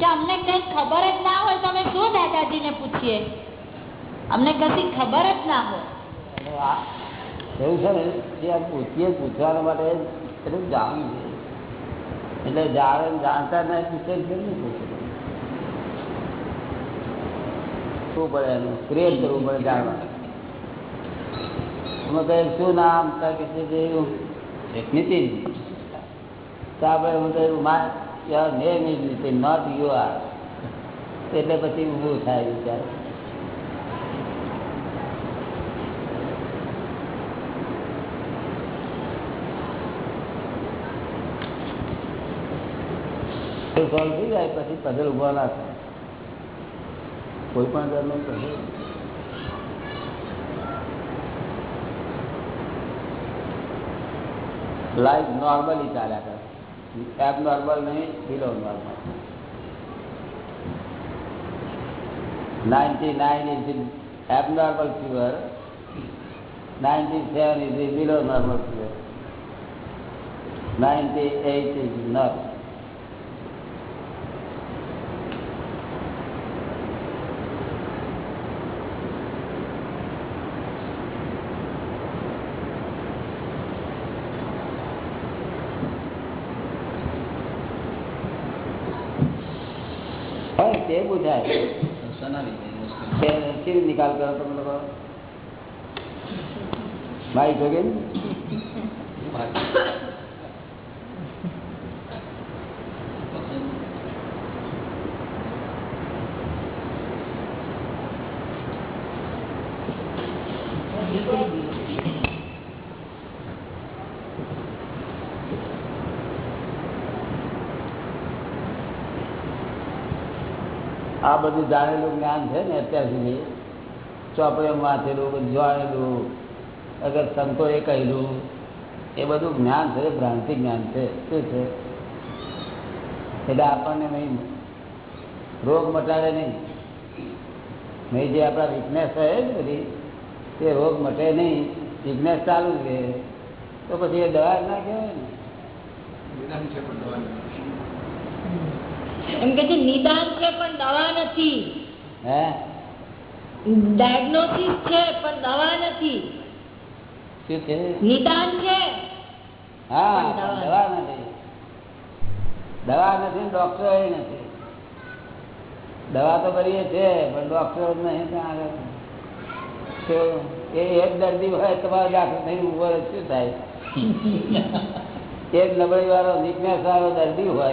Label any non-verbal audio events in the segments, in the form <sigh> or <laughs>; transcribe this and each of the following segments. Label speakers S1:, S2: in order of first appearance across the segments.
S1: કે અમને કઈ ખબર જ ના હોય તો અમે શું દાદાજીને પૂછીએ? અમને કશી ખબર જ ના હોય.
S2: એવું છે ને આ પૂછીએ પૂછવા માટે એટલું જાણવું છે. એટલે જાણે જાણતા ના પૂછે નહીં પૂછે? શું પડે એનું? ક્રિએટ કરવું પડે જાણવા. અમે કહે શું નામ કે નીતિન. તો આપણે હું કહ્યું મા your name is Nitin not you are એટલે પછી ઊભું થાય વિચાર થઈ જાય? પછી પઝલ ઊભા ના થાય. કોઈ પણ ઘરનો પઝલ લાઈફ નોર્મલી ચાલ્યા કરે. એબ નોર્મલ નહીં below normal ninety nine is abnormal fever, 97 is below normal fever, 98 is not. હા, તે પૂછાય કે કેવી નિકાલ કરો તમે લોકો ભાઈ જોગે આ બધું જાણેલું જ્ઞાન છે ને અત્યાર સુધી ચોપડીઓ વાંચેલું જોયેલું અગર સંતોએ કહેલું એ બધું જ્ઞાન છે ભ્રાંતિ જ્ઞાન છે. શું છે? એટલે આપણને નહીં રોગ મટાડે નહીં. નહીં જે આપણા વીકનેસ હોય ને બધી તે રોગ મટે નહીં. વીકનેસ ચાલુ જ રહે. તો પછી એ દવા ના કહેવાય ને.
S1: એમ કે છે નિદાન છે પણ દવા નથી.
S2: હે?
S1: ડાયગ્નોસિસ છે પણ દવા નથી.
S2: શું છે
S1: નિદાન છે.
S2: હા
S1: દવા
S2: નથી. દવા નથી ડોક્ટરો નથી. દવા તો કરીએ છે પણ ડોક્ટર નહીં ત્યાં આગળ. એ એક દર્દી હોય તમારો દાખલ થઈને ઊભો શું થાય? એક નબળી વાળો વીકનેસ વાળો દર્દી હોય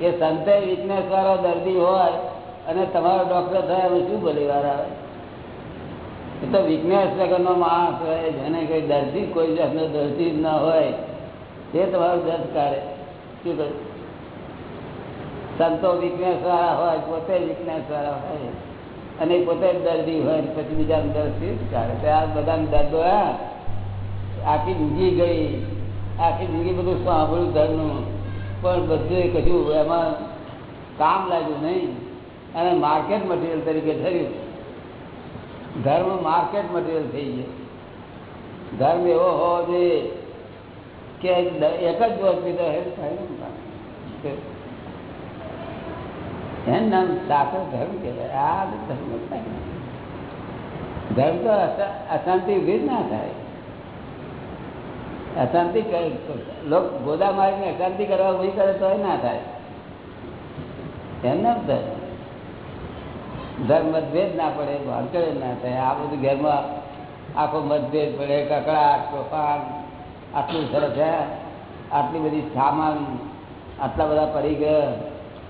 S2: એ સંતે વીકનેસ વાળો દર્દી હોય અને તમારો ડોક્ટર થાય શું ભલે વાર આવે? એ તો વિજ્ઞાસ વગરનો માણસ હોય, જેને કઈ દર્દી, કોઈ જાતનો દર્દી ના હોય, તે તમારું દર્દ કાઢે. શું કહે? સંતો વિજ્ઞાસ વાળા હોય, પોતે વિજ્ઞાસ વાળા હોય, અને પોતે દર્દી હોય પછી બીજા દર્દી જ કાઢે? આ બધા દર્દો આખી જિંદગી ગઈ, આખી જિંદગી બધું સાંભળ્યું ઘરનું પણ બધું કશું એમાં કામ લાગ્યું નહીં. અને માર્કેટ મટીરિયલ તરીકે થયું ધર્મ માર્કેટ મટીરિયલ થઈ ગયો. ધર્મ એવો હોવો જોઈએ કે એક જ દોષ પીધો થાય ને. નામ સાચો ધર્મ કહેવાય. આ ધર્મ થાય ધર્મ તો અશાંતિ ઊભી ના થાય. અશાંતિ લોક ગોદા મારીને અશાંતિ કરવા ઊભી કરે તો ના થાય. એમ નામ ધર્મ. ધર્મ મતભેદ ના પડે ભાંકડે ના થાય. આ બધું ઘરમાં આખો મતભેદ પડે કકડાટ તોફાન, આટલું સરસ છે આટલી બધી સામાન, આટલા બધા પડી ગયા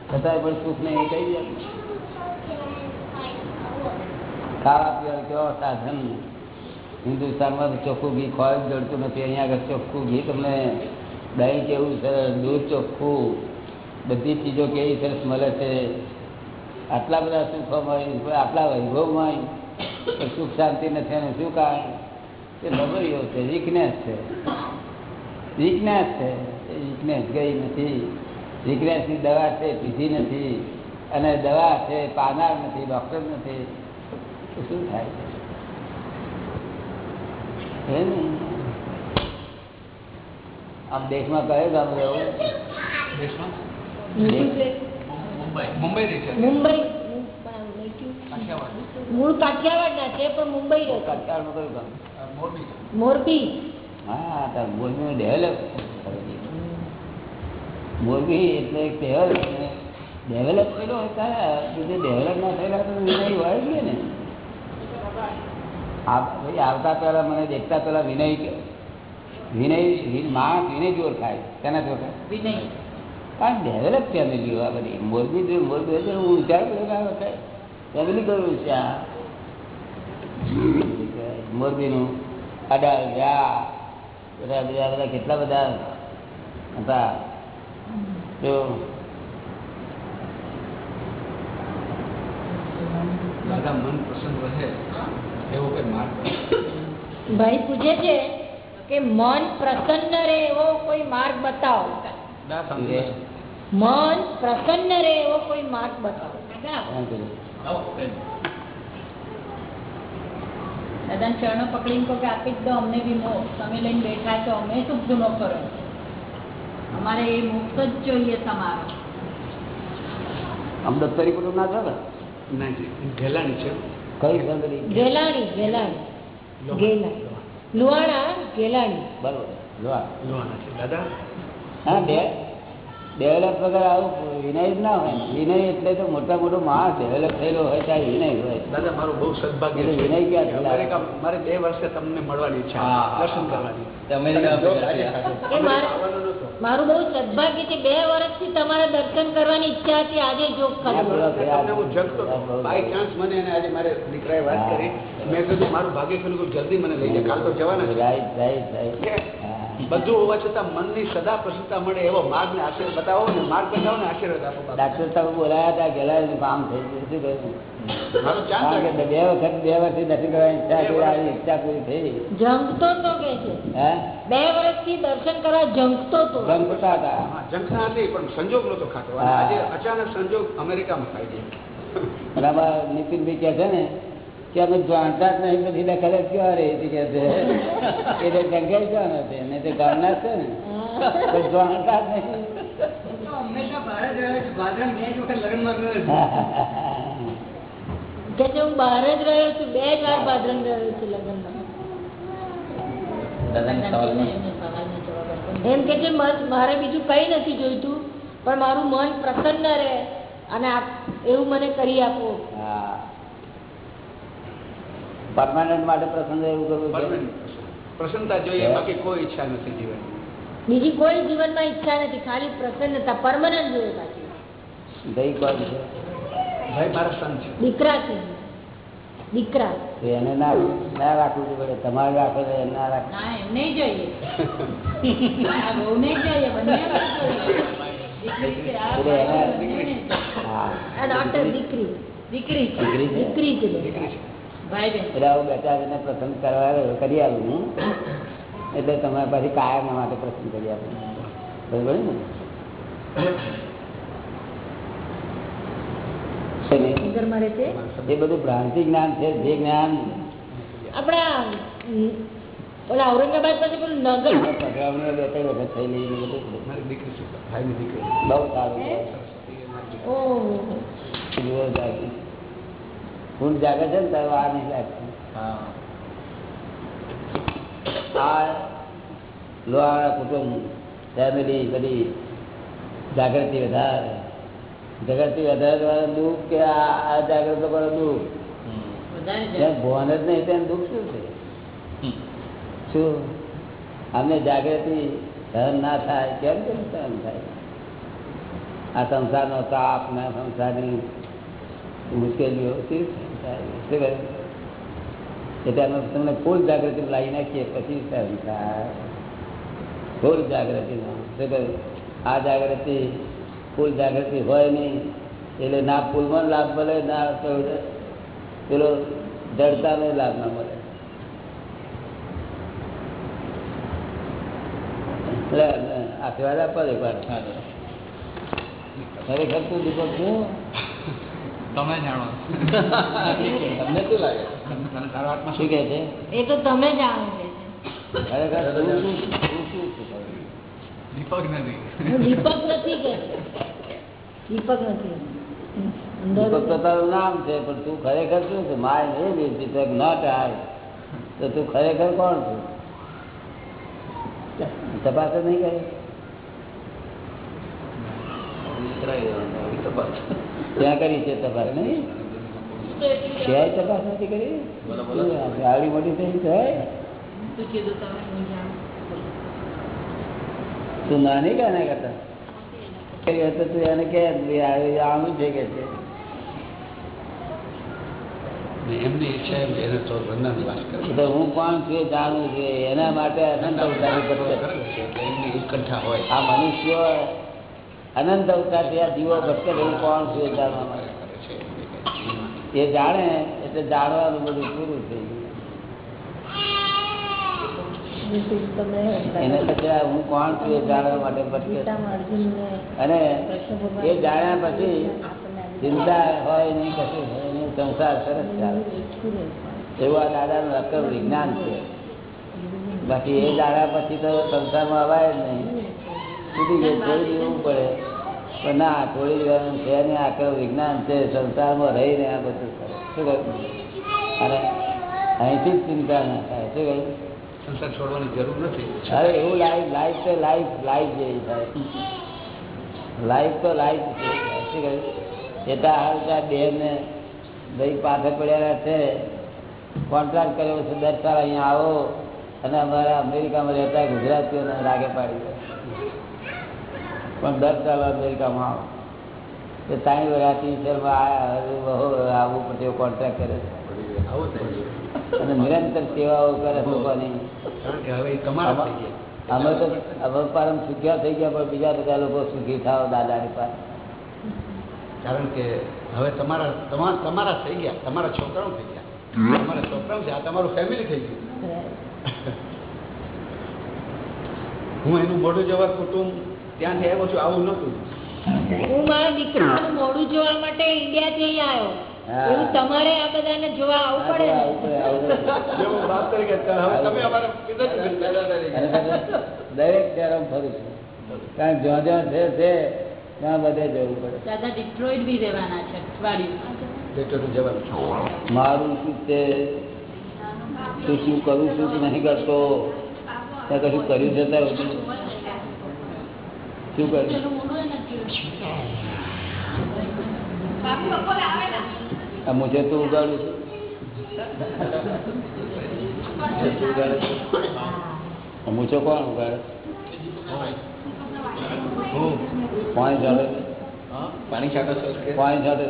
S2: છતાંય પણ સુખ નહીં એ કઈ જાય ખાવા પીવાનું કેવો સાધન? હિન્દુસ્તાનમાં તો ચોખ્ખું ઘી ખોરાક જડતું નથી. અહીંયા આગળ ચોખ્ખું ઘી તમને દહીં કેવું સરસ, દૂધ ચોખ્ખું, બધી ચીજો કેવી સરસ મળે છે. આટલા બધા સુખોમાં આટલા વૈભવ પણ સુખ શાંતિ નથી એનું શું કારણ? એ નબળીઓ છે વીકનેસ છે. વીકનેસ છે એ વીકનેસ ગઈ નથી. વીકનેસની દવા છે પીધી નથી. અને દવા છે પાનાર નથી ડૉક્ટર નથી. તો શું થાય? છે આમ દેશમાં કયો ગામ રહેવું
S3: દેશમાં? મુંબઈ. મુંબઈ કાઠિયાવાડ
S1: છે? પણ મુંબઈ
S3: મોરબી
S1: મોરબી.
S2: હા મોરબી ડેવલપ મોરબી એટલે ડેવલપ કર્યો હોય ડેવલપ ના થયેલા તો વિનય હોય જ ને. ભાઈ આવતા પહેલા મને દેખતા પહેલા વિનય કે વિનય વિ- માણસ વિનય જ ઓળખાય તેના જ ઓળખાય
S1: વિનય.
S2: કારણ ડેવલપ ફેમિલી આ બધી મોરબી જો મોરબી હશે હું વિચાર કર્યો કે ફેમિલી કયું છે આ. મોરબીનું અડાલ વ્યા બધા બધા બધા કેટલા બધા હતા? જો
S3: દાદા મન પ્રસન્ન રહે એવો કોઈ માર્ગ
S1: ભાઈ પૂછે છે કે મન પ્રસન્ન રહે એવો કોઈ માર્ગ બતાવો.
S3: ના શાંતિ
S1: મન પ્રસન્ન રહે એવો કોઈ માર્ગ બતાવો. દાદા ચરણો પકડીને કહો કે આપી જ દો અમને બી મોક્ષ. તમે લઈને બેઠા છો અમે શું ગુનો કરો અમારે એ મોક્ષ જ જોઈએ તમારો.
S2: અમદાવાદ કુટુંબ ના છો ને
S3: છે.
S2: કઈ ફેમિલી
S1: ગેલાણી ગેલાણી ગેલાણી લુહાણા. ગેલાણી
S2: બરોબર.
S3: લોહાણા છે. દાદા?
S2: હા બે. ડેવલપ વગર આવું વિનય જ ના હોય. વિનય એટલે તો મોટા મોટો માણસ ડેવલપ થયેલો હોય ત્યારે વિનય હોય.
S3: દાદા મારું બહુ સદભાગ્ય
S2: એટલે
S3: છે.
S2: વિનય ક્યાં
S3: થયેલા મારે બે વર્ષે તમને મળવાની
S2: હા,
S3: દર્શન કરવાની
S1: મારે- બહુ સદભાગ્ય છે બે વર્ષથી તમારા દર્શન કરવાની ઈચ્છા હતી આજે જોગ
S2: હા,
S3: જગતો બાય ચાન્સ મને એને આજે મારે દીકરાએ વાત કરી. મેં કીધું મારું ભાગ્ય જલ્દી મને લઈ જાય કાલ તો જવાના છે.
S2: Right right right.
S3: કે
S2: હા. <laughs>
S3: બધું હોવા છતાં મનની સદા પ્રસન્નતા મળે એવો માર્ગ ને આશીર્વાદ. બતાવો ને માર્ગ બતાવો ને આશીર્વાદ આપો
S2: ડાક્ટર સાહેબ બોલાયા હતા ગયેલા કામ થઈ ગયું શું કહ્યું બે વખત બે વર્ષથી દર્શન કરવાની ઈચ્છા પૂરી થઈ.
S1: જંગતો તો કે છે.
S2: હે?
S1: બે વર્ષથી દર્શન કરવા જંગતો તો.
S2: ગમતા હતા.
S3: હા, જંખના હતી પણ સંજોગ નતો ખાતો. આજે અચાનક સંજોગ અમેરિકામાં થાય છે
S2: અને આમાં નીતિનભાઈ કહે છે ને કે અમે જાણતા જ નહીં બધી દખલ જ ક્યાં રહી હતી કે છે? એ તો ક્યાં નથી ને તે ગામના છે ને. તો જાણતા જ નહીં.
S1: હું બહાર જ રહ્યો છું બે વાર ભાદરણ રહ્યો છું લગ્નમાં. એમ કે છે મારે બીજું કઈ નથી જોઈતું પણ મારું મન પ્રસન્ન રહે અને આપ એવું મને કરી આપો.
S2: હા. પરમાનન્ટ માટે પ્રસંગ એવું કરવું
S3: પ્રસન્નતા જોઈએ બાકી કોઈ ઈચ્છા નથી જીવન
S1: બીજી કોઈ જીવનમાં ઈચ્છા નથી ખાલી પ્રસન્નતા પરમાનન્ટ જોઈએ બાકી.
S2: ભાઈ કોણ છે?
S3: ભાઈ મારા સન છે.
S1: દીકરા છે. દીકરા.
S2: એને ના ના રાખવું પડે તમારે રાખે તો એને ના રાખવું
S1: એમને જોઈએ. આ બહુને જોઈએ બંને દીકરી દીકરી. દીકરી?
S2: દીકરી.
S1: બે.
S2: કરવા કરી આવું હું. એટલે પછી કાયમ માટે પસંદ કરી આપું. બરોબર ને? છે ને?
S1: ઘરમાં રહે છે?
S2: એ બધું ભ્રાંતિ જ્ઞાન છે જે જ્ઞાન.
S1: આપણા ઓલા ઔરંગાબાદ પાસે પેલું નગર.
S2: બહુ સારું. ઊંઘ જાગે છે ને તારું આ નહીં લાગતી આ લોહાવાળા કુટુંબ ફેમિલી બધી જાગૃતિ વધારે. જાગૃતિ વધારે દુઃખ કે આ જાગૃત વાળો દુઃખ? ભોન જ નહીં તેને દુઃખ શું છે? શું? અમને જાગૃતિ સહન ના થાય કેમ કેમ સહન થાય? આ સંસારનો તાપ ને સંસારની મુશ્કેલીઓ અમે તમને ફૂલ જાગૃતિ લાવી નાખીએ, પછી ફૂલ કહ્યું? આ જાગૃતિ ફૂલ જાગૃતિ હોય નહીં, એટલે ના ફૂલમાં લાભ મળે, ના પેલો જડતાનો લાભ ના મળે. આશીર્વાદ આપવા દે ખરેખર તું દીપક શું?
S3: તમે જાણો
S2: તમને શું લાગે?
S3: તારા હાથમાં
S2: શું
S3: શું
S2: કે છે?
S1: એ તો તમે જાણો કે છે.
S2: ખરેખર તું શું તું શું છે?
S3: દીપક નથી.
S1: દીપક નથી દીપક નથી.
S2: દીપક તો તારું નામ છે પણ તું ખરેખર શું છે? માય નહીં દીપક નોટ આય. તો તું ખરેખર કોણ છું? તપાસ નહીં કરે? કરી ત્યાં કરી છે તપાસ નહીં? ક્યાંય તપાસ નથી કરી? આવડી મોટી થઈ
S1: જાણું
S2: તું નાની કે એના કરતા? કરી તું એને કે આનું છે કે છે.
S3: એમની ઈચ્છા એમ એને તો વંદન વાસ કરે.
S2: તો હું કોણ છું જાણું છે? એના માટે અનંત અવતારી
S3: એમની ઉત્કંઠા હોય.
S2: આ મનુષ્યો અનંત અવતાર ત્યાં દીવો ભટકે એવું કોણ છે જાણવા એ જાણે, એટલે જાણવાનું બધું પૂરું થઈ એને હું કોણ છું એ જાણવા માટે અને એ જાણ્યા પછી ચિંતા હોય નહીં, કશું હોય નહીં, સંસાર સરસ ચાલે એવું આ દાદાનું અક્કલ વિજ્ઞાન છે. બાકી એ જાણ્યા પછી તો સંસારમાં અવાય જ નહીં. છૂટી ગયું છોડી દેવું પડે પણ ના છોડી દેવાનું છે ને આખર વિજ્ઞાન છે સંસારમાં રહીને આ બધું કરે. શું કહ્યું? અને અહીંથી જ ચિંતા ના થાય. શું કહ્યું?
S3: સંસાર છોડવાની જરૂર નથી.
S2: અરે એવું લાઈફ લાઈફ તો લાઈફ લાઈફ જેવી થાય. લાઈફ તો લાઈફ છે શું કહ્યું? એટલા હાલ ત્યાં બેનને ભાઈ પાછળ પડ્યા છે કોન્ટ્રાક્ટ કર્યો છે દસ સાલ અહીંયા આવો અને અમારા અમેરિકામાં રહેતા ગુજરાતીઓને લાગે પાડી દો. પણ દર સાલ અમેરિકામાં આવો. તો ત્રણ વર્ષથી આવવું પડશે એવો કોન્ટ્રાક્ટ કરે છે.
S3: આવું
S2: અને નિરંતર સેવાઓ કરે લોકોની.
S3: કારણ કે હવે એ તમારા થઈ ગયા
S2: અમે તો અમે પરમ સુખ્યા થઈ ગયા પણ બીજા બધા લોકો સુખી થાવ દાદાની પાસે.
S3: કારણ કે હવે તમારા તમારા તમારા થઈ ગયા તમારા છોકરાઓ થઈ ગયા. તમારા છોકરાઓ છે આ તમારું ફેમિલી થઈ ગયું. હું એનું મોઢું જવા કુટુંબ ત્યાંથી આવ્યો છું આવું નતું
S1: હું મારા દીકરાનું મોડું જોવા માટે ઇન્ડિયાથી અહીં આવ્યો. એવું તમારે આ બધાને જોવા આવવું પડે
S2: દરેક ફરું છું. કારણ જ્યાં જ્યાં છે છે ત્યાં બધે જવું પડે.
S1: દાદા ડિટ્રોઇટ બી રહેવાના છે અઠવાડિયું.
S3: જવાનું
S2: મારું શું છે? શું શું કરું છું કે નહીં કરતો? ત્યાં કશું કર્યું છે ત્યાં? શું કર્યું આ મુજે તું ઉગાડું છું? મૂછો કોણ ઉગાડે? પાણી ચાલે છે?
S3: પાણી છાંટો
S2: પાણી ચાલે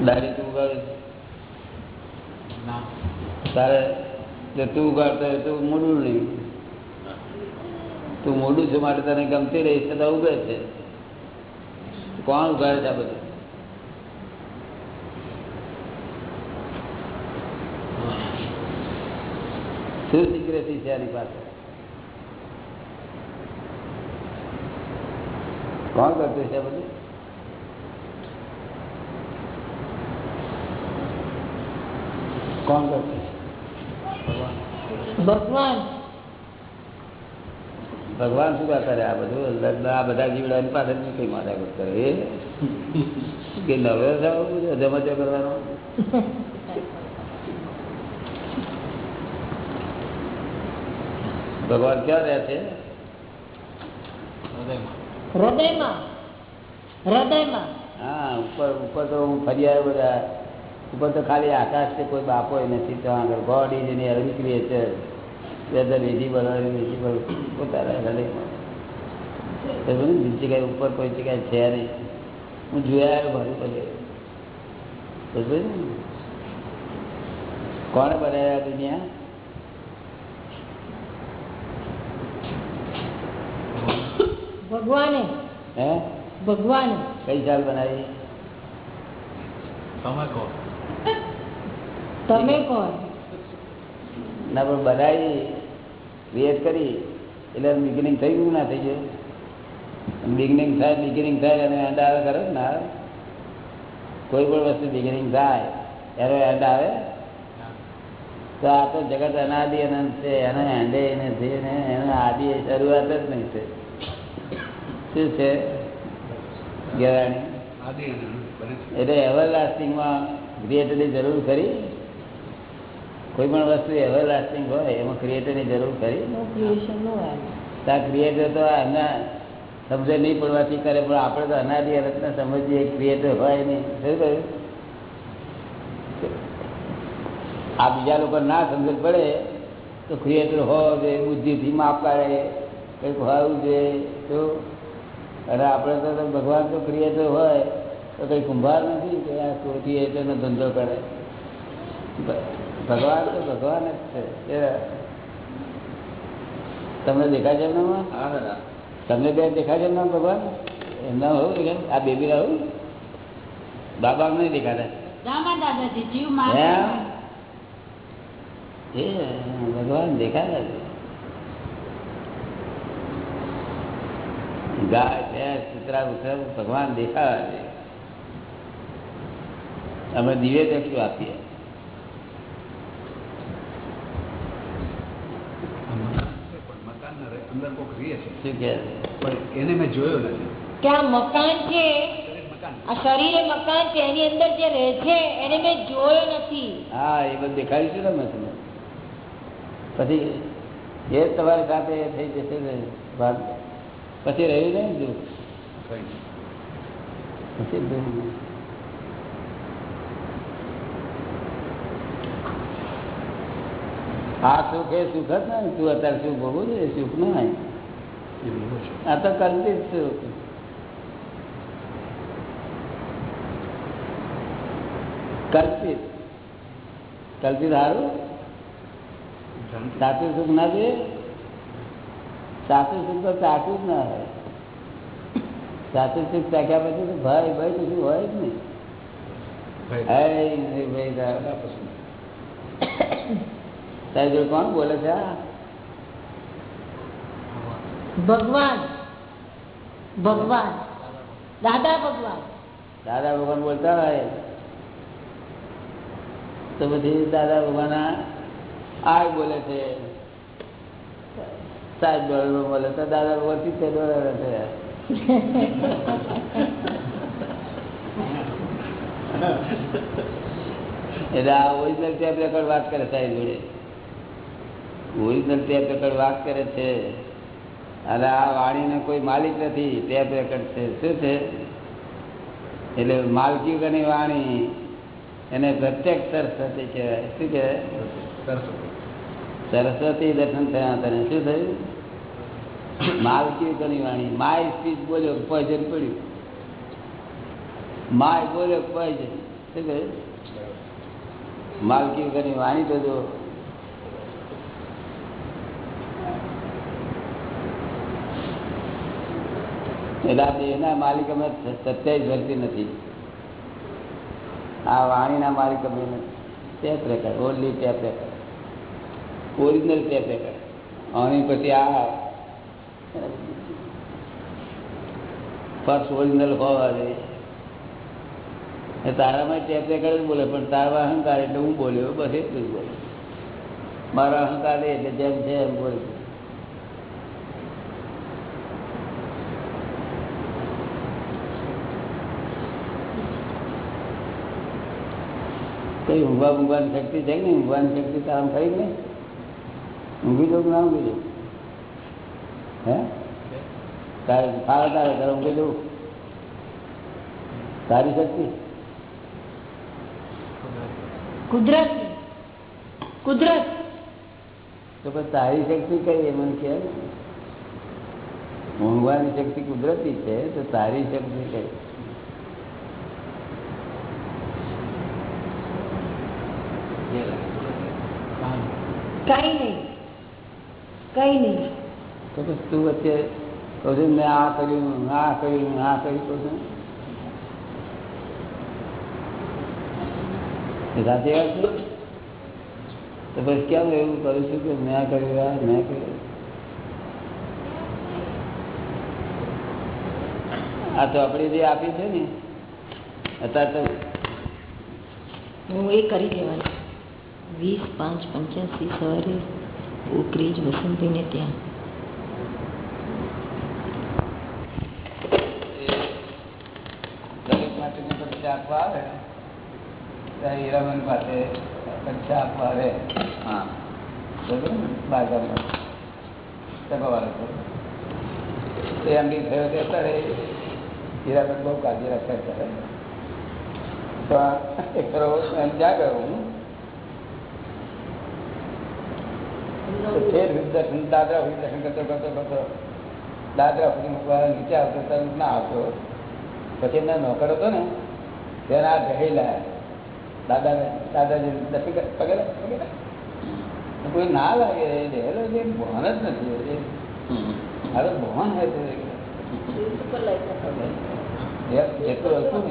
S2: ડાયરી તું ઉગાડે તારે તું ઉગાડતો હોય તું મોડું નહીં તું મોડું છે માટે તને ગમતી રહી છતાં ઉગે છે. કોણ ઉગાડે છે આ બધું? શું સિક્રેસી છે આની પાસે? કોણ કરતું છે બધું? કોણ કરતું
S1: ભગવાન.
S2: ભગવાન શું કરે? આ બધું આ બધા જીવડાની પાસે કઈ માથાકૂટ કરે? એ કે નવે જમજો કરવાનો? ભગવાન ક્યાં રહે છે?
S1: હૃદયમાં. હૃદયમાં.
S2: હા ઉપર ઉપર તો હું ફરી આવ્યો બધા. ઉપર તો ખાલી આકાશ છે કોઈ બાપો નથી. તો આગળ God is any every creature whether પોતાના બીજી જગ્યાએ ઉપર કોઈ જગ્યાએ છે નહીં. હું જોયા આવ્યો બધે સમજ્યો બનાવ્યા દુનિયા?
S1: ભગવાને.
S2: હે?
S1: ભગવાને.
S2: કઈ સાલ બનાવી?
S3: તમે કહો.
S1: તમે કોણ
S2: ના પણ બનાવી ક્રિએટ કરી એટલે બિગિનિંગ થઈ ગયું ના થઈ ગયું? બિગિનિંગ થાય બિગિનિંગ થાય અને એન્ડ આવે કરે ને આવે? કોઈ પણ વસ્તુ બિગિનિંગ થાય એનો એન્ડ આવે? તો આ તો જગત અનાદિ અનંત છે એને એને નથી ને એને આદિ શરૂઆત જ નહીં છે. શું છે? ગેરાણી એટલે એવર લાસ્ટિંગમાં ક્રિએટની જરૂર ખરી? કોઈ પણ વસ્તુ એવર લાસ્ટિંગ હોય એમાં ક્રિએટરની જરૂર
S1: એમ
S2: ત્યાં ક્રિએટર તો એમના સમજણ નહીં પડવાથી કરે પણ આપણે તો અનાદિ અનંતને સમજીએ ક્રિએટર હોય નહીં. શું કહ્યું? આ બીજા લોકો ના સમજ પડે તો ક્રિએટર હોવા જોઈએ બુદ્ધિથી માફ કાઢે કંઈક હોવું જોઈએ તો અને આપણે તો ભગવાન તો ક્રિએટર હોય તો કંઈ કુંભાર નથી કે આ ક્રિએટરનો ધંધો કરે. ભ- ભગવાન તો ભગવાન જ છે. તમને દેખાય છે એમનામાં? તમને બે દેખાય છે એમના ભગવાન? એમના હોવું? આ બેબી રહું બાબા નહીં દેખાતા. એ ભગવાન દેખાતા છે. ગાય ભેંસ કૂતરા ઉતરા ભગવાન દેખાવા છે. અમે દિવ્ય ચક્ષુ આપીએ
S3: આ મકાન છે પણ મકાનના રે- અંદર કોક રહે છે
S2: શું કે
S3: પણ એને મેં જોયો નથી.
S4: ત્યાં મકાન છે આ શરીરે મકાન છે એની અંદર જે રહે છે એને મેં જોયો નથી.
S2: હા એ બધું દેખાડીશું ને મેં તમને? પછી એ જ તમારી સાથે થઈ જશે ને વાત પછી રહ્યું નહીં દુઃખ
S3: કઈ
S2: પછી દુઃખ નહીં. આ સુખ એ સુખ જ ને તું અત્યારે સુખ ભોગવું છે એ સુખ ના હોય.
S3: એ મોહ છે
S2: આ તો કલ્પિત સુખ કલ્પિત કલ્પિત સારું
S3: જાણતી
S2: સાચું સુખ ના જોઈએ સાચું સુખ તો સાચું જ ના હોય સાચું સુખ ચાખ્યા પછી તો ભાઈ ભાઈ કશું હોય જ નહીં
S3: ભાઈ
S2: હે નહીં ભાઈ તારે. જોડે કોણ બોલે છે?
S4: ભગવાન. ભગવાન. દાદા ભગવાન.
S2: દાદા ભગવાન બોલતા હોય. તો પછી દાદા ભગવાન આ બોલે છે. સાત ડોલર બોલે તો દાદા ભગવાન સિત્તેર ડોલર છે. <laughs> એટલે આ ઓરિજિનલ ટેપ રેકોર્ડ વાત કરે સાહેબ જોડે. ઓરિજિનલ ટેપ રેકર્ડ વાત કરે છે. અને આ વાણીનો કોઈ માલિક નથી ટેપ રેકર્ડ છે. શું છે? એટલે માલકી ગણી વાણી એને પ્રત્યક્ષ સરસ્વતી કહેવાય. શું કહેવાય?
S3: સરસ્વતી
S2: દર્શન થયા તને શું થયું? માલકી ગણી વાણી. માય સ્પીચ બોલ્યો પોઈઝન પડ્યું. માય બોલ્યો પોઈઝન શું કહ્યું માલકી ગણી વાણી તો જો એટલે આ દેહના માલિક અમે સત્યાવીસ વર્ષથી નથી. આ વાણીના માલિક અમે tape record, only tape record. Original tape record. અને પછી આ, ફર્સ્ટ ઓરિજિનલ હોવા જોઈએ તારામાં ટેપ રેકર્ડ જ બોલે, પણ તારા અહંકાર એટલે હું બોલ્યો, બસ એટલું જ બોલ્યો મારો અહંકાર એટલે જેમ છે એમ બોલ્યો કઈ ઊંઘવા ઊંઘવાની શક્તિ છે ને ઊંઘવાની શક્તિ તારામાં ખરી નહીં. ઊંઘી જવું ના ઊંઘી જવું હે? તારે ફાવે તારે તારે ઊંઘી જવું તારી શક્તિ?
S4: કુદરત. કુદરત.
S2: તો પછી તારી શક્તિ કઈ એમ કે ને. ઊંઘવાની શક્તિ કુદરતી છે તો તારી શક્તિ કઈ?
S4: કઈ નહીં કઈ નહીં
S2: તો પછી તું વચ્ચે કહું છું મેં આ કર્યું આ કર્યું આ કર્યું કહું છું એ સાચી વાત છે તો પછી કેમ એવું કરું છું કે મેં આ કર્યું આ મેં કર્યું આ ચોપડી જે આપી છે ને અત્યારે તો
S4: હું એ કરી દેવાની
S5: વીસ પાંચ પંચ્યાસી સવારે ઉકરીજ વસંતીને ત્યાં
S2: દલિત માટેની પરીક્ષા આપવા આવે ત્યારે હીરામન પાસે પરીક્ષા આપવા આવે
S3: હા
S2: બરાબર ને? બારગામમાં. ટકાવાળો છે. એ એમડી થયો તે અત્યારે હીરાબેન બહુ કાળજી રાખતા કરે તો એક ખરો એમ જ્યાં ગયો હું તો પછી નોકર હતો ને આ ગહેલા દાદા દાદાજી કોઈ ના લાગે રહેલો જે જ નથી મારો ભાન હે તે. જેટલું હતું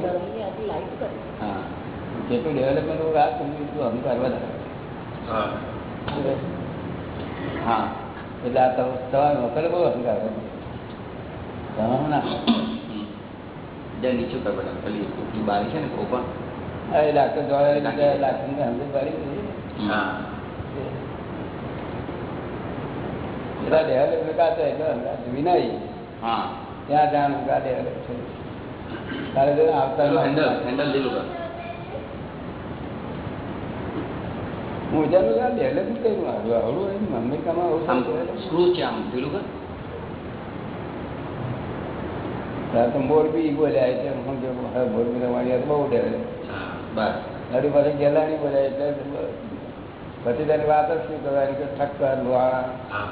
S2: હા, જેટલું ડેવલપમેન્ટ હું વાત કરું એટલું અહંકાર વધારે.
S3: હા.
S2: એટલે આ તો તમારા નોકરે બહુ હોય. તમારું ના.
S3: ત્યાં નીચે પેલી બારી છે ને ઓપન
S2: એ ડાક્ટર દ્વારા બીજા સમજ પાડી
S3: હા.
S2: એટલા એટલો ત્યાં કા ડેવલપ છે. તારે આવતા
S3: હેન્ડલ હેન્ડલ લીલું
S2: હું આ ડેવલપમેન્ટ કર્યું? આવ્યું આવડું એમ અમેરિકામાં આવું
S3: આમ
S2: થતું હોય.
S3: સ્ક્રૂ છે આમ પેલું કર.
S2: તો મોરબી બોલ્યા એટલે મોરબી રમાડી તો બહુ ડેવલપ
S3: બસ.
S2: અરે પાસે ગેલાણી બોલ્યા એટલે પછી તેની વાત જ શું કરવાની? કે ઠક્કર લોહાણા
S3: હા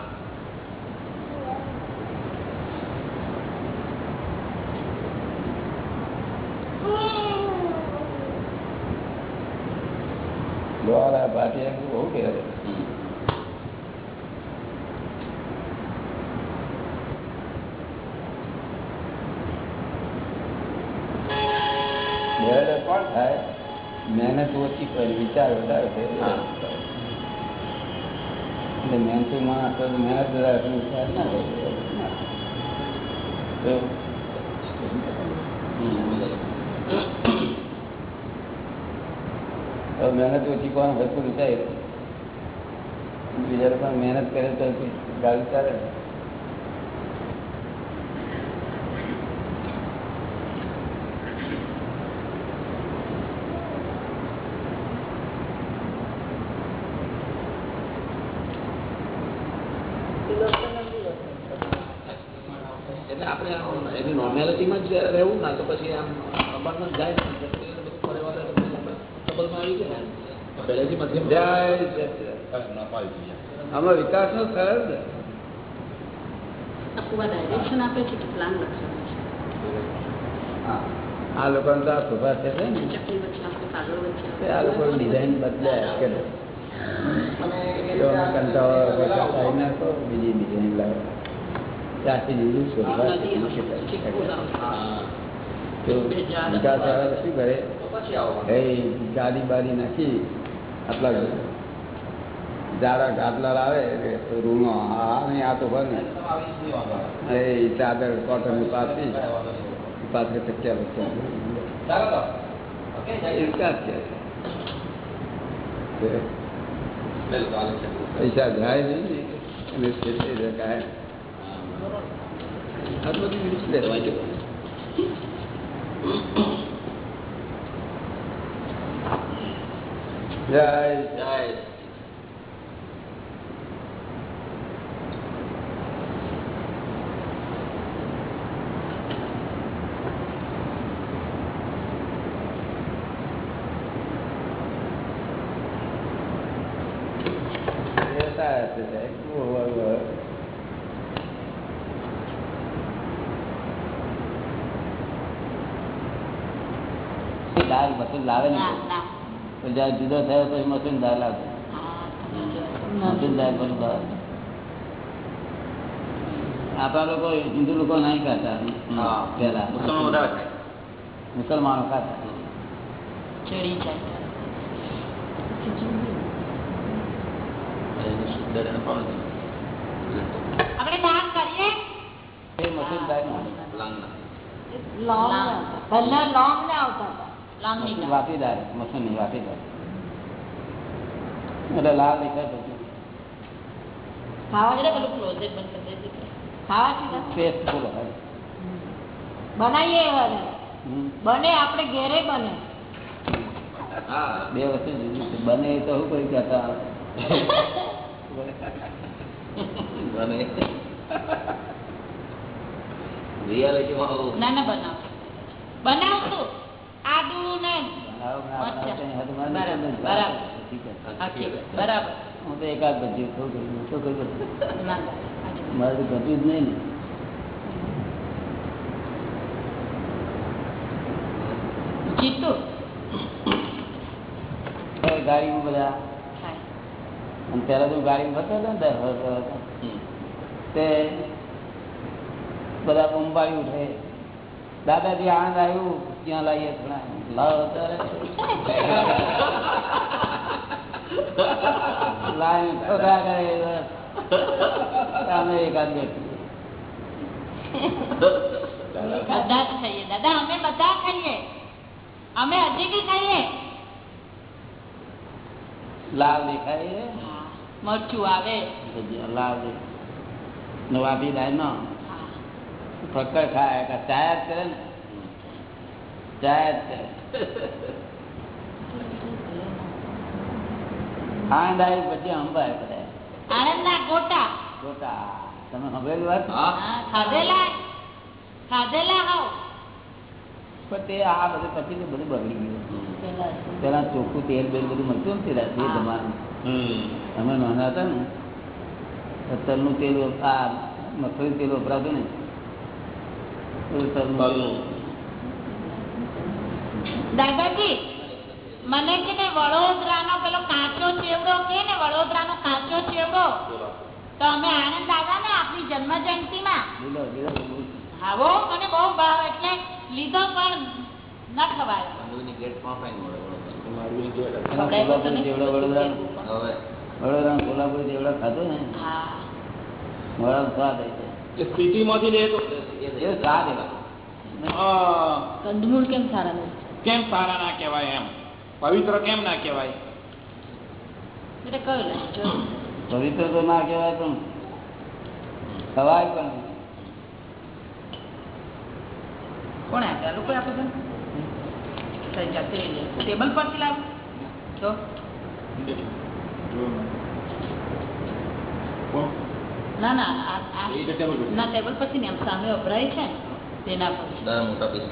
S2: લોહાણા ભાટિયા બહુ કહેવાય કોણ થાય? મહેનત ઓછી કરી વિચાર વધારે એટલે મહેનતી માણસ મહેનત વધારે વિચાર ના કરે. તો હવે મહેનત ઓછી કોણ પૂરું થાય બીજા પણ મહેનત કરે તો ગાડી ચાલે
S3: એટલે આપણે આમ એની નોર્મેલિટીમાં જ રહેવું ના તો પછી આમ અમરમાં જાય ને તો પછી એ બધું ફરે વળે તો પછી આપણે ટ્રબલમાં આવી ગયા ને પહેલેથી મધ્યમ
S2: જય. આમાં સરળ ને
S1: લક્ષણ
S2: હા. આ લોકો તો આ સુભાષ છે ને. આ લોકો ડિઝાઇન બદલાય કે કંટાળો નાખો, બીજી ડિઝાઇન લાવો. ત્યાંથી વિકાસ આવે શું કરે? એ ગાડી બારી નાખી આટલા જાડા ગાદલા લાવે રૂમો આ નહીં આ તો બને એ ચાદર કોટનની પાછી પાછળ તક્યા બચ્યા વિકાસ છે? તે પૈસા જાય નહીં ને અને છેલ્લે જગાય. આ તો બધું વિશ્લેષણ
S3: દવાઈ જો
S2: જય
S3: જય
S2: રહેતા હશે સાહેબ. ઓહો, ઓહો. દાળ મશીન લાવે ને
S1: ના, ના.
S2: તો જ્યારે જુદો થયો પછી મશીન દાળ લાવશે
S1: હા, તમે જો.
S2: મશીન દાળ બધું ભાવે. આપણા લોકો હિન્દુ લોકો નહીં ખાતા
S3: હા
S2: પેલા
S3: મુસલમાન વધારે ખાય.
S2: મુસલમાનો ખાતા.
S1: ચડી જાય.
S3: અને એનું શુદ્ધ એને ભાવે છે
S4: આપણે દાન કરીએ?
S2: એ મશીન દાળ
S3: લાંગના
S4: લોંગ પહેલા લોંગ ને આવતા હતા
S1: લાંગની દાળ.
S2: વાપી દાળ મશીન નહીં વાપી દાળ એટલે લાલ દેખાય.
S4: બને બને.
S2: બે વસ્તુ જુદી છે. બને તો શું કોઈ કહેતા?
S3: અને રિયાલિટીમાં
S1: ના ના બનાવ બનાવશું. આદુ ને બરાબર. હા
S2: તો એકાદ બધી. મારે ઘટ્યું જ નહીં ને.
S1: જીતું.
S2: ગાડીમાં બધા. અને પહેલા તો ગાડીમાં ફરતો હતો ને દર વખતે તે બધા બુંબાઈ ઉઠે. દાદાજી આનંદ આવ્યું. ક્યાં લાવીએ લાવ અત્યારે. લાવી ઠોકા કરે. અમે એકાદ
S1: બધા ખાઈએ. દાદા અમે બધા ખાઈએ. અમે હજી બી ખાઈએ.
S2: લાલ દેખાય
S1: મરચું આવે.
S2: લાલ. દાય ન. ફક્કર ખાય કે ચાયા કરે ને? જ આનંદ આવી પછી અંબાય બધા
S1: આણંદના ગોટા.
S2: ગોટા. તમે સાંભળેલી વાત?
S3: હા.
S1: હા, ખાધેલા. ખાધેલા હાવ.
S2: પણ તે આ બધું પછી બધું બગડી ગયું.
S1: પેલા
S2: ચોખ્ખું તેલ બેલ બધું મળતું ને પેલા તે
S3: તમારું
S2: અમે નાના હતા ને તો નું તેલ વપરા આ મગફળી તેલ વપરાતું ને તલનું.
S1: દાદાજી મને છે ને વડોદરાનો પેલો કાચો ચેવડો કે ને વડોદરાનો કાચો ચેવડો? તો અમે આનંદ આવ્યા ને આપણી જન્મ જયંતિમાં આવો મને બહુ ભાવ એટલે લીધો પણ ન ખવાયો.
S3: વડોદરા.
S2: કોલ્હાપુરી? જેવડો ખાધો ને
S1: હા
S2: સ્વાદ છે
S6: લે તો.
S2: એ સ્વાદ
S4: કંદમૂળ કેમ સારા નથી
S6: કેમ સારા ના કહેવાય એમ? પવિત્ર કેમ ના કહેવાય?
S2: પવિત્ર તો ના કહેવાય પણ ખવાય પણ.
S1: કોણ આપ્યા? લોકો આપે છે? ટેબલ પરથી લાવ? તો ના ના
S6: ટેબલ પર.
S1: ના ટેબલ પરથી ને એમ સામે વપરાય છે તેના પર.
S3: મોટા પીસ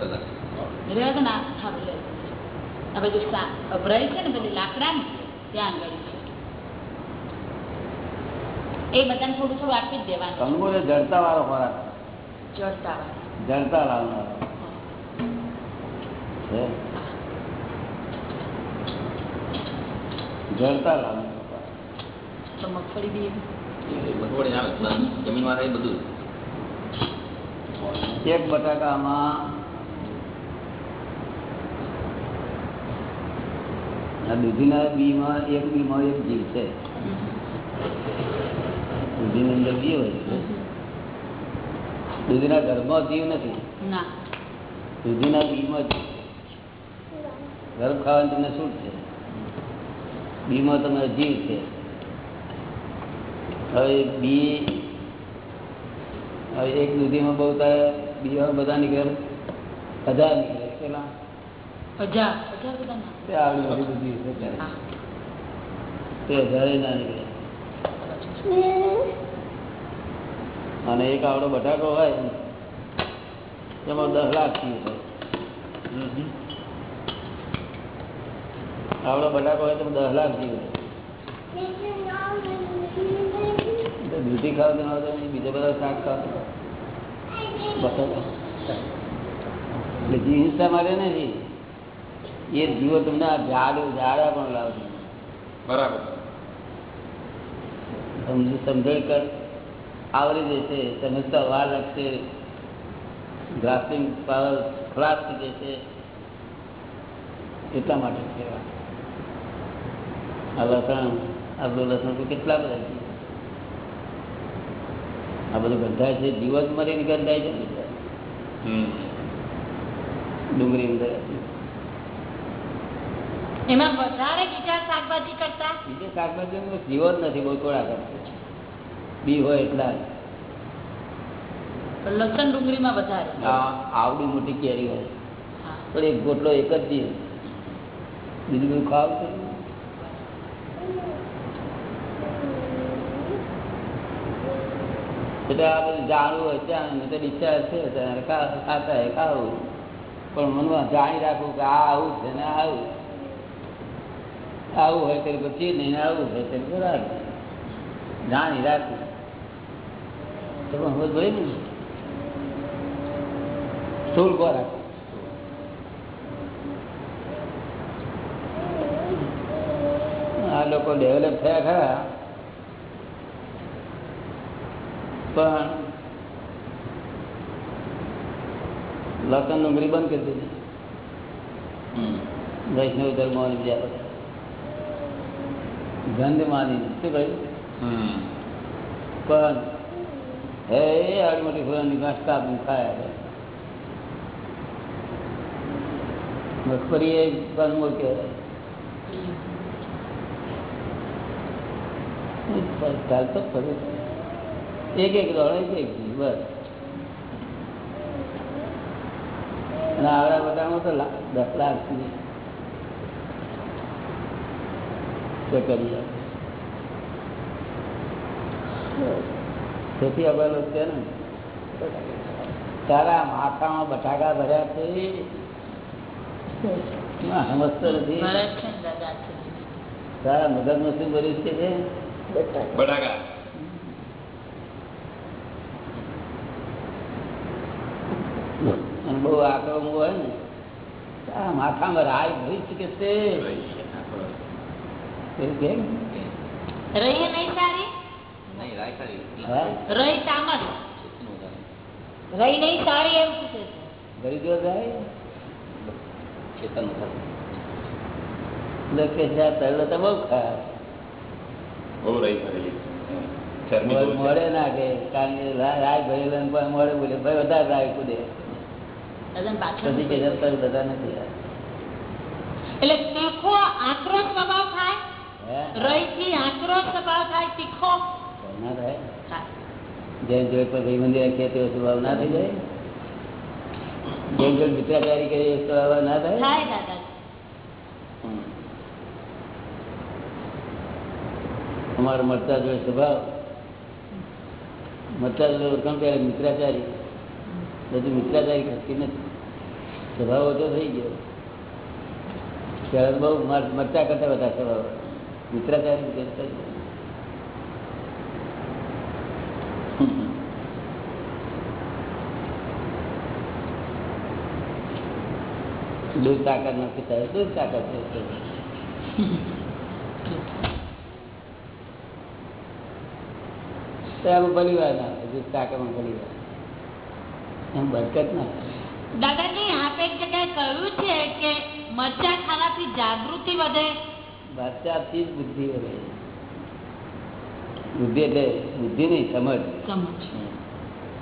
S3: કલાક
S1: રહેવા દે ને આ સા વપરાય છે ને બધી લાકડાની ત્યાં આગળ છે. એ બધાને થોડું થોડું આપી જ દેવાનું.
S2: જડતા વાળો ખોરાક.
S1: જડતા
S2: જડતા લાવનારો. જડતા લાવનારો
S1: મગફળી બી
S3: મગફળી આવે જમીન વાળા એ બધું.
S2: એક બટાકામાં આ દૂધીના બીમાં એક બીમાં એક જીવ છે. દૂધીની અંદર બી હોય છે. દૂધીના ગર્ભમાં જીવ નથી.
S1: ના.
S2: દૂધીના બીમાં જીવ. ગર્ભ ખાવાની તમને શું છે. બીમાં તમે જીવ છે. હવે બી હવે એક દૂધીમાં બહુ થાય બીમાં બધા નીકળે. હજાર નીકળે. પેલા
S1: હજાર
S2: અને એક આવડો બટાકો હોય તેમાં દસ લાખથી આવડો બટાકો હોય તો દસ લાખથી દૂધી ખાવ બીજા બધા શાક ખાવ બટાકા. એટલે હિંસા મારે નથી એ જીવો તમને આ ઝાડ ઝાડા પણ લાવશે.
S6: બરાબર.
S2: સમજ સમજણ કર. આવરી દેશે સમજતા વાર લાગશે. ગ્રાફિંગ પાવર ખલાસ થઈ જશે. એટલા માટે છે આ લસણ આ બધું લસણ તો કેટલા બધા છે. આ બધું ગંધાય છે દિવસ મરીને ગંધાય છે ડુંગળી અંદર.
S1: એમાં વધારે બીજા શાકભાજી કરતા?
S2: બીજે શાકભાજી જીવો જ નથી બહુ થોડા કરશે બી હોય એટલા.
S1: લસણ ડુંગળીમાં વધારે.
S2: આવડી મોટી કેરી હોય. પણ એક ગોટલો એક જ દિવસ બીજું બધું ખાવ એટલે આ બધું જાણવું હોય ત્યાં તો ડિસ્ચાર્જ છે ખાતા ખાવું. પણ મનમાં જાણી રાખવું કે આ આવું છે ને આવું આવું હોય ત્યારે પછી નહીં આવું હોય ત્યારે બરાબર જાણી રાખું. તો હવે જોઈ ને સ્થૂળ ખોરાક આ લોકો ડેવલપ થયા ખરા. પણ લસણ ડુંગળી બંધ કરી દીધી વૈષ્ણવ ધર્મ બીજા બધા. ગંધ માની શું કહ્યું. પણ હે આડી મોટી ફૂલાની ઘાસ કાપી ખાયા મગફળી એ કંદમૂળ કહેવાય. ચાલતો જ એક એક દોડે એક એક બસ. અને આવડા બધામાં તો દસ લાખ સુધી. તે કરી તેથી અગલો છે ને તારા માથામાં બટાકા ભર્યા છે. સમજતો નથી. તારા મગજમાં શું ભર્યું છે
S6: બટાકા.
S2: બહુ આક્રમ હોય ને તારા માથામાં રાય ભરી શકે છે મળે ના કે કારણ કે રાય ભરેલા મળે બોલે ભાઈ વધારે રાય કુદે. બધા નથી
S1: એટલે આક્રોશ સ્વભાવ થાય?
S2: હે?
S1: આક્રોશ સ્વભાવ થાય તીખો
S2: ના થાય?
S1: થાય.
S2: જેમ જોઈ પર ભાઈ મંદિર રાખીએ તેવો સ્વભાવ ના થઈ જાય? જેમ જોઈ મિત્રાચારી કરીએ સ્વભાવ ના થાય? અમારો મળતા જોડે સ્વભાવ. મળતા જોડે ઓળખાણ ત્યારે મિત્રાચારી. બધું મિત્રાચારી કરતી નથી. સ્વભાવ ઓછો થઈ ગયો. ત્યારે બહુ મરતા મરચા કરતા બધા સ્વભાવ. મિત્રાચારી જ. દૂધ તાકાત નથી થાય દૂધ તાકાત છે એમ પરિવાર ના થાય. તાકાતમાં પરિવાર
S1: એક જગ્યાએ છે કે મરચા ખાવાથી જાગૃતિ વધે
S2: વાચાથી જ બુદ્ધિ બુદ્ધિ એટલે બુદ્ધિ નહીં સમજ.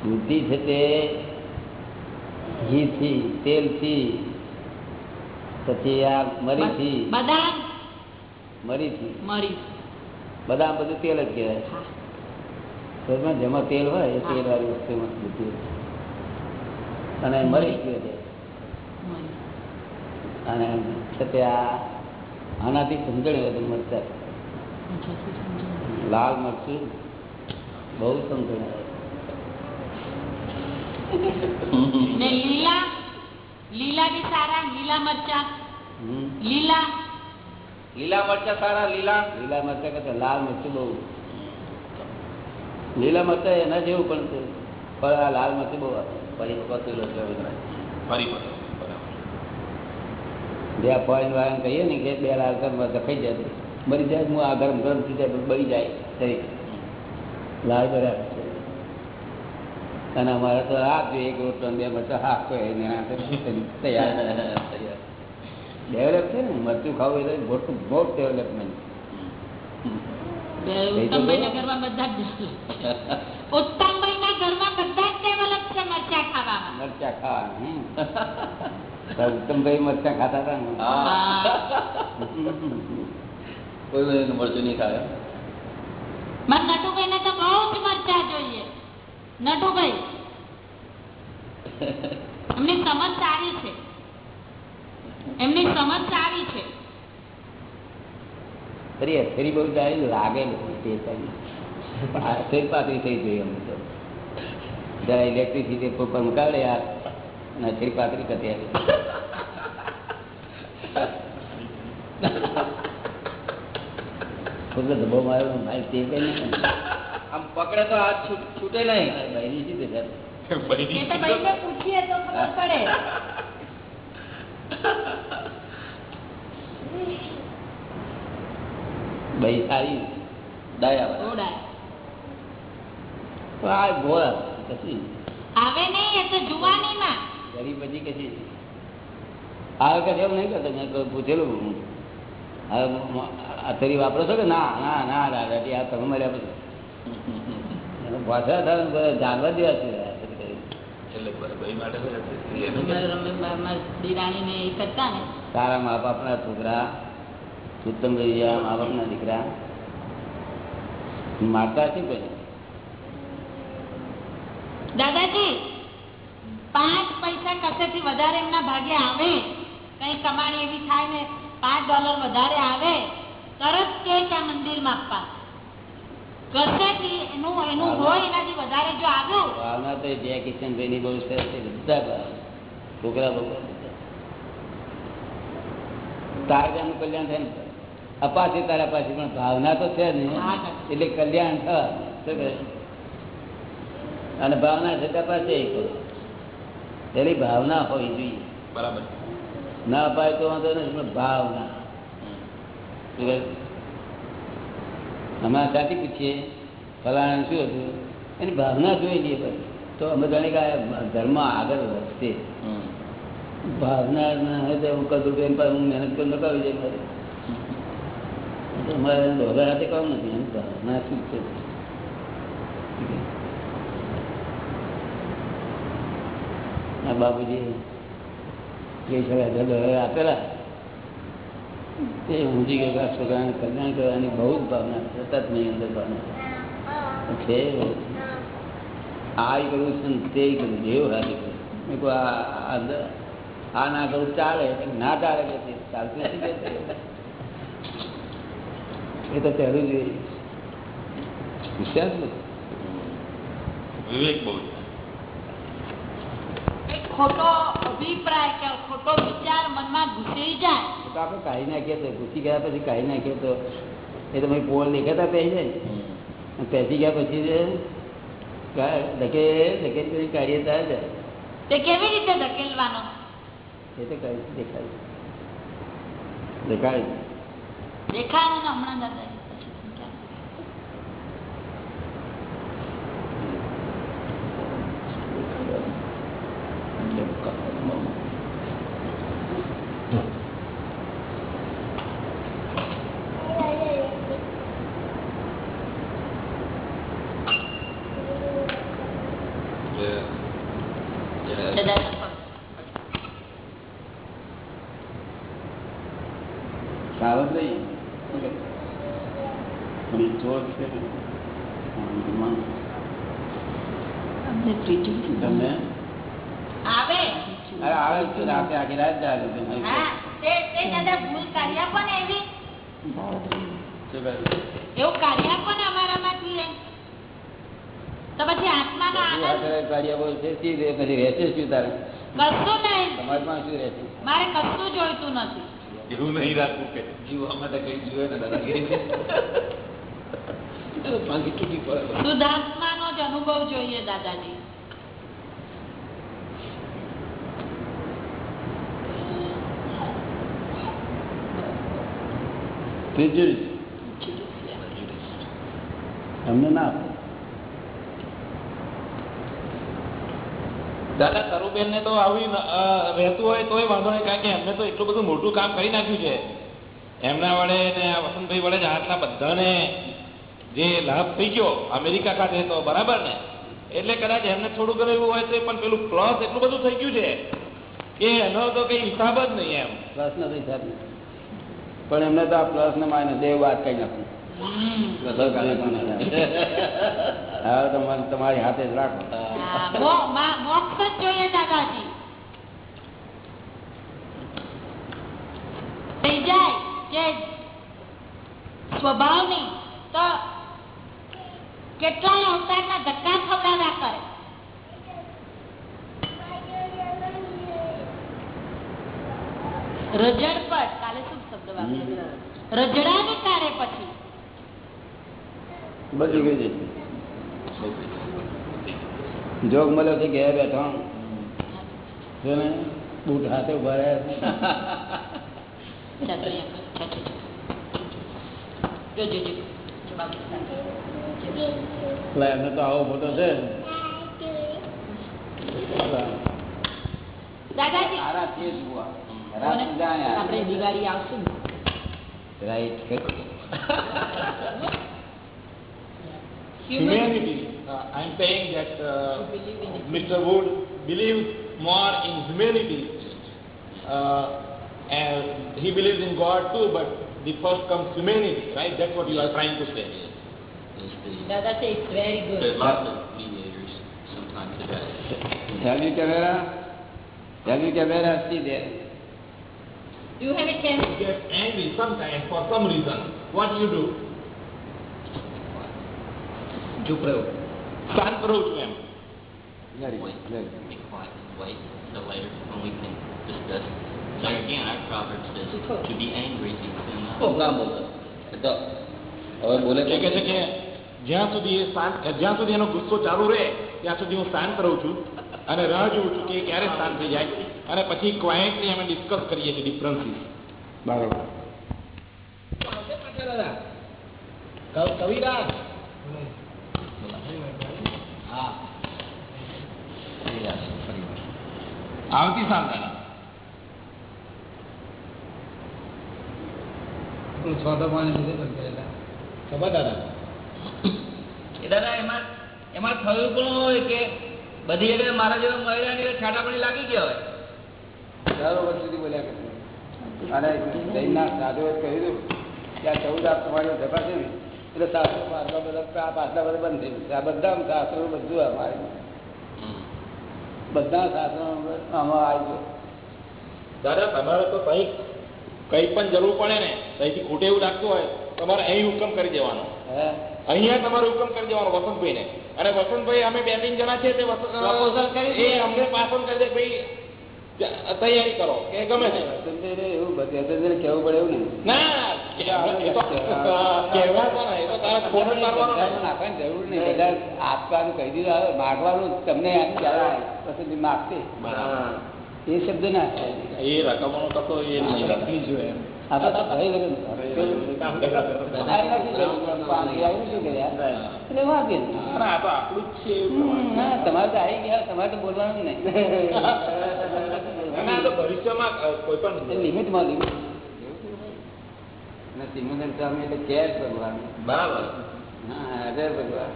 S2: બુદ્ધિ છે તે ઘીથી તેલથી પછી આ મરીથી.
S1: બદામ.
S2: મરીથી.
S1: મરી.
S2: બધા બધું તેલ જ કહેવાય. શરીરમાં જેમાં તેલ હોય એ. તેલ વાળી વસ્તુમાં બુદ્ધિ. અને મરી કહેવાય છે. અને છે તે આ આનાથી સમજણ વધુ
S1: મળતા
S2: લાલ મરચું. બહુ સમજણ
S1: લીલા લીલા બી સારા લીલા મરચા. લીલા.
S6: લીલા મરચા સારા લીલા?
S2: લીલા મરચા કરતા લાલ મરચું બહુ. લીલા મરચા એના જેવું પણ છે. પણ આ લાલ મરચું બહુ.
S3: પરિપક્વ.
S6: ફરી
S2: જે આ ફોરેન વાળાને કહીએ ને કે બે લાલ દખાઈ જાય મરી જાય હું આ ગરમ ગરમ થઈ જાય બળી જાય. શરીર લાલ બરાબર છે. અને અમારે તો આ જોઈએ એક રોટલો બે મરચા હાફ કહે તૈયાર. ડેવલપ છે ને મરચું ખાવું એટલે મોટું બહુ ડેવલપમેન્ટ
S1: જ જ મરચા
S2: ખાવા. ઉત્તમભાઈ મરચા ખાતા હતા.
S3: કોઈ મરચું નહીં ખાય.
S1: નટુભાઈ ને તો બહુ જ મરચા જોઈએ. નટુભાઈ એમની સમજ સારી છે. એમની સમજ સારી છે.
S2: ફરી ફરી બહુ જાય લાગે તે પણ આ ફેર પાતળી થઈ જોઈએ અમને તો. જરા ઇલેક્ટ્રિસિટી પંખાડે મુકાવડે યાર અને ફેર પાતળી કરતી આવી. ખુદ ધબો માર્યો ભાઈ તે કઈ
S3: આમ પકડે તો હાથ છૂટે નહીં.
S2: ભાઈ શું દેખાય
S1: એ તો ભાઈને પૂછીએ તો ખબર પડે.
S2: ભાઈ સારી
S3: ડાયા
S2: આ ગોળ કશી
S1: આવે નહીં એ તો જુવાનીમાં.
S2: ગરીબ પછી કશી આ વખત એવું નહીં કરતો મેં પૂછેલું હવે અથરી વાપરો છો કે ના? ના ના દાદાજી આ તમે મળ્યા બધું ભાષા થાય ને બધા જાણવા જેવા છે.
S1: રમે- મા- બાપ ને?
S2: છોકરા ઉત્તમ ભાઈ મા બાપના દીકરા મારતા શું કરે
S1: દાદાજી! પાંચ પૈસા કસેથી વધારે એમના ભાગે આવે? કઈ કમાણી એવી થાય ને પાંચ ડોલર વધારે આવે? તરત કે આ મંદિરમાં આપવા કસેથી એનું એનું હોય એનાથી વધારે જો આવ્યું?
S2: ભાવના તો જય કિશનભાઈ ની બહુ સરસ છે બધા છોકરા બહુ તારજાનું કલ્યાણ થાય ને? અપાશે તારા પાસે પણ ભાવના તો છે ને. એટલે કલ્યાણ થાય. શું અને ભાવના છે તપાસે એની ભાવના હોવી જોઈએ.
S3: બરાબર.
S2: ના અપાય તો વાંધો નથી પણ ભાવના. અમારે સાથી પૂછીએ ફલાણા શું હતું? એની ભાવના જોઈ લઈએ પછી. તો અમે જાણે કે ધર્મ આગળ વધશે. ભાવના ના હોય તો હું કદું એમ પર હું મહેનત કરી નકાવી જાય મારે. અમારે ડોલર હાથે કામ નથી એમ ભાવના શું છે? ગઈ હજાર આપેલા. તે ઊંઘી ગયો છોકરાને કલ્યાણ કરવાની બહુ જ ભાવના સતતની અંદર ભાવના છે. આ કરવું છે ને તે કરું જેવું હાથે કરું મેં કહું, આ ના કરું ચાલે ના ચાલે કે ચાલતું નથી એ તો પહેલું જ વિશ્વાસ
S6: વિવેક બહુ
S1: ખોટો અભિપ્રાય કે ખોટો વિચાર મનમાં ઘૂસી જાય.
S2: તો આપણે કાઢી નાખીએ તો ઘૂસી ગયા પછી કાઢી નાખીએ તો એ તો પોલ દેખાતા પહેરી જાય પહેરી ગયા પછી જે ધકે ધકે કરી કાઢીએ ત્યારે જાય.
S1: તે કેવી રીતે ધકેલવાનો?
S2: એ તો કઈ દેખાય દેખાય
S1: દેખાય ને હમણાં દાદાજી પછી સમજાવો. દાદાજી
S2: સાવધ રહી પણ ચોર છે ને, આમાં
S5: અમને ત્રીજું
S2: તમને
S1: આવે
S2: અરે આવે છે ને આપણે આખી રાત જાગે છે.
S1: હા તે તે દાદા ભૂલ કાઢી આપો ને એવી
S2: શું કહ્યું?
S1: એવું કાઢી આપો અમારામાંથી તો પછી આત્માનો આનંદ?
S2: કરે બોલ છે, શી રે- પછી રહેશે શું તારે?
S1: કશું નહીં.
S2: સમાજમાં શું રહેશે?
S1: મારે કશું જોઈતું નથી.
S6: એવું નહીં રાખવું કે
S3: જીવવા માટે કઈ જોઈએ ને દાદાગીરી માંગી તૂટી પડે.
S1: શુદ્ધાત્માનો જ અનુભવ જોઈએ દાદાજી.
S2: પ્રિજુડિસ. અમને ના આપો.
S6: દાદા તરુબેન ને તો આવી રહેતું હોય તોય વાંધો નહીં કારણ કે એમને તો એટલું બધું મોટું કામ કરી નાખ્યું છે. એમના વડે ને વસંતભાઈ વડે જ આટલા બધાને જે લાભ થઈ ગયો અમેરિકા ખાતે તો બરાબર ને? એટલે કદાચ એમને થોડું ઘણું એવું હોય તો પણ પેલું પ્લસ એટલું બધું થઈ ગયું છે કે એનો તો કઈ હિસાબ જ નહીં એમ.
S2: પ્લસ નથી હિસાબ પણ એમને તો આ પ્લસ ને માઇનસ બે વાત કઈ નાખું. તમારે તમારી હાથે જ રાખો.
S1: હા, મો- મા- મોક્ષ જ જોઈએ દાદાજી. થઈ જાય કે સ્વભાવની તો કેટલાય અવતારના ધક્કા ખવડાવ્યા કરે? રજડપટ કાલે શું શબ્દ વાપર્યો? રજડાની કાઢે પછી.
S2: બધી ગઈ છે જોગ મળ્યો છે ઘેર બેઠો છે ને બૂટ હાથે ઊભા રહ્યા
S1: ચાલો અહીંયા કર. ચાલો, ચાલો. જો, જો, જો. જો, બાબુ સાથે.
S2: એટલે એમને તો આવો ફોટો છે
S1: દાદાજી
S6: Humanity. Uh, I'm saying that uh, Mr. Wood believes more in humanity. Uh, and he believes in God too, but the first comes humanity, right? That's what you are trying to say.
S4: દાદા say it's very good.
S7: There's lots of mediators sometimes that
S2: Have you camera? Have you camera? See there.
S4: Do you have a camera?
S6: You get angry sometimes for some reason. What do you do?
S3: ચૂપ રહ્યો
S6: શાંત રહું છું એમ.
S7: So again, our proverb says to be angry is
S3: તો હવે બોલે
S6: છે કે છે કે જ્યાં સુધી એ શાંત જ્યાં સુધી એનો ગુસ્સો ચાલુ રહે ત્યાં સુધી હું શાંત રહું છું અને રાહ જોઉં છું કે ક્યારે શાંત થઈ જાય. અને પછી ક્વાયટલી અમે ડિસ્કસ કરીએ છીએ ડિફરન્સીસ
S2: બરાબર.
S3: દાદા? કવ- કવિરાજ
S6: આવતી સાલ દાદા.
S3: ખબર દાદા?
S8: એ દાદા એમાં એમાં થયું પણ હોય કે બધી જગ્યાએ મારા જેવા મહિલાની છાટાપણી લાગી ગયા હોય?
S2: વર્ષ સુધી બોલ્યા કરશે અને જૈનના સાધુએ કહ્યું કે આ ચૌદ આપ તમારી ધપાશે ને? એટલે શાસ્ત્રો પાછલા બધા પાછલા બધા બંધ થઈ ગયું આ બધા શાસ્ત્રો બધું અમારે બધા શાસ્ત્રો આમાં આવી
S6: દાદા તમારે તો કઈ કઈ પણ જરૂર પડે ને અહીંથી ખોટે એવું લાગતું હોય તમારે અહીં હુકમ કરી દેવાનો. અહીંયા તમારે હુકમ કરી દેવાનો વસંતભાઈને. અને વસંતભાઈ અમે બે ત્રણ જણા છે તે વસંત
S8: Proposal કરી
S6: એ અમને પાસન કરી દે ભાઈ તૈયારી કરો કે ગમે તે.
S2: એવું કેવું પડે એવું નહીં.
S6: ના
S2: આપવાનું કહી દીધું માગવાનું તમને એમ માગશે એ શબ્દ ના
S6: એ રકમનો કશો એ નહીં
S2: આ તો ભાઈ વગર આ નથી જરૂર. પાંચસો આવ્યું શું કર્યા? એટલે વાંચીએ.
S6: ના, આ તો આપણું જ છે એવું
S2: હમ, ના, તમારે તો આવી ગયા તમારે તો બોલવાનું નહીં
S6: ભવિષ્યમાં કોઈ પણ
S2: લિમિટમાં લિમિટ સિમંદર સ્વામી એટલે કેર ભગવાન.
S8: બરાબર.
S2: હા હાજર ભગવાન.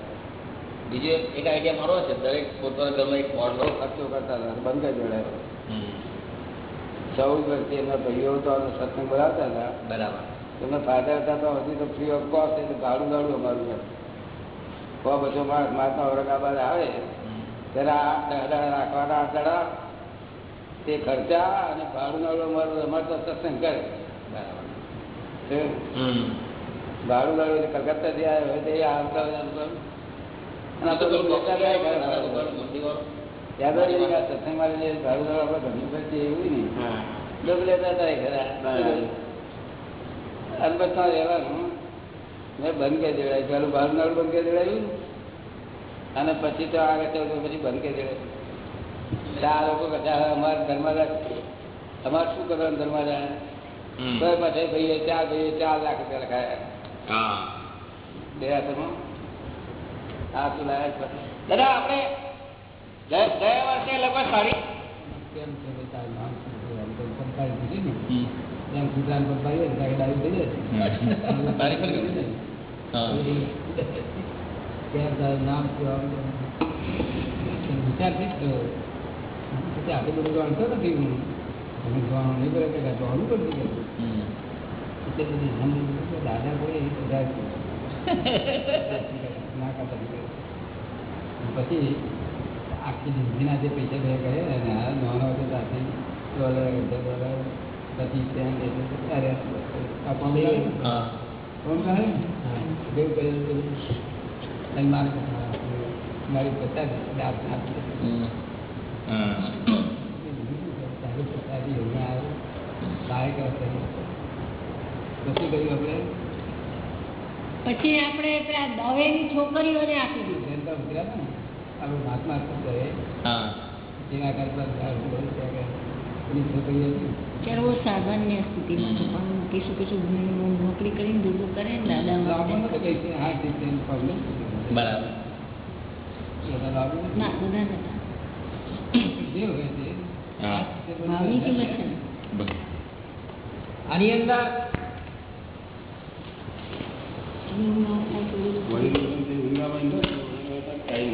S8: બીજો એક આઈડિયા મારો છે. દરેક પોતાના ઘરમાં એક
S2: ખર્ચો કરતા હતા. બંધ જોડાયો ચૌદ વર્ષથી એમના ભાઈઓ તો સત્સંગ બોલાવતા હતા.
S8: બરાબર.
S2: એમના ફાધર હતા તો હજી તો ફ્રી ઓફ કોસ્ટ એટલે ભાડું ભાડું અમારું છે. બસો માણસ મહાત્મા ઔરંગાબાદ આવે ત્યારે આ રાખવાના દાડા તે ખર્ચા અને ભાડું નાડું અમારું અમારે તો સત્સંગ કરે. ભાડું નાડું એટલે કલકત્તાથી આવ્યો હોય તે આવતા હોય લેતા ભાડું. સત્સંગ નાડું આપણે ઘરનું ખર્ચે એવું નહીં ડબ લેતા હતા ખરા અલબત્ત રહેવાનું. મેં બંધ કરી દેવડાવ્યું પેલું ભાડું નાડું બંધ કરી દેવડાવ્યું અને પછી તો આગળ ચૌદ પછી બંધ કરી દેવડાવ્યું. એટલે આ લોકો કદાચ અમારા ધર્મમાં અમારે શું કરવાનું ધર્મમાં પછી ભાઈએ ચાર ભાઈએ ચાર લાખ રૂપિયા લખાયા બે આ શું લાયા
S8: દાદા આપણે ગયા ગયા વર્ષે લગભગ સાડી
S9: કેમ છે કે તારું નામ શું છે? એમ તો સરકારી પૂછી ને. એમ કૂતરાને પકડાવીએ ને ત્યારે ડાયું થઈ જાય.
S8: તારીખ પર ગયું.
S9: પછી ક્યાં તારું નામ શું આમ તેમ. એ વિચારથી જ થયો. પછી આટલું બધું જાણતો નથી હું તમે જોવાનું નહીં કરે કે જાણવું પડશે કે
S2: એટલે બધી સમજી દાદા કોઈ એ બધા ના કરતા પછી આખી જિંદગીના જે પૈસા ભેગા કર્યા અને આ નાનો હતો ત્યાંથી ડોલર અડધો ડોલર પછી ત્યાં અરે આ? ભેગું કરેલું અને મારે મારી પચાસ આપી દે.
S7: હમ. હા
S2: તારી પચાસી યોજના આવે તારે કરી પછી કર્યું આપણે
S10: પછી આપણે પેલા દવેની છોકરીઓને આપી દીધી.
S2: જનતા ઉતર્યા હતા ને આપણે મહાત્મા જેના કરતા
S4: સામાન્ય સ્થિતિમાં પણ કશું કશું નોકરી કરીને ભેગું કરે ને દાદા.
S7: બરાબર.
S4: ના બધા નતા.
S2: જે હોય તે
S4: ભાવની કિંમત છે
S7: આની અંદર
S4: ટાઈમ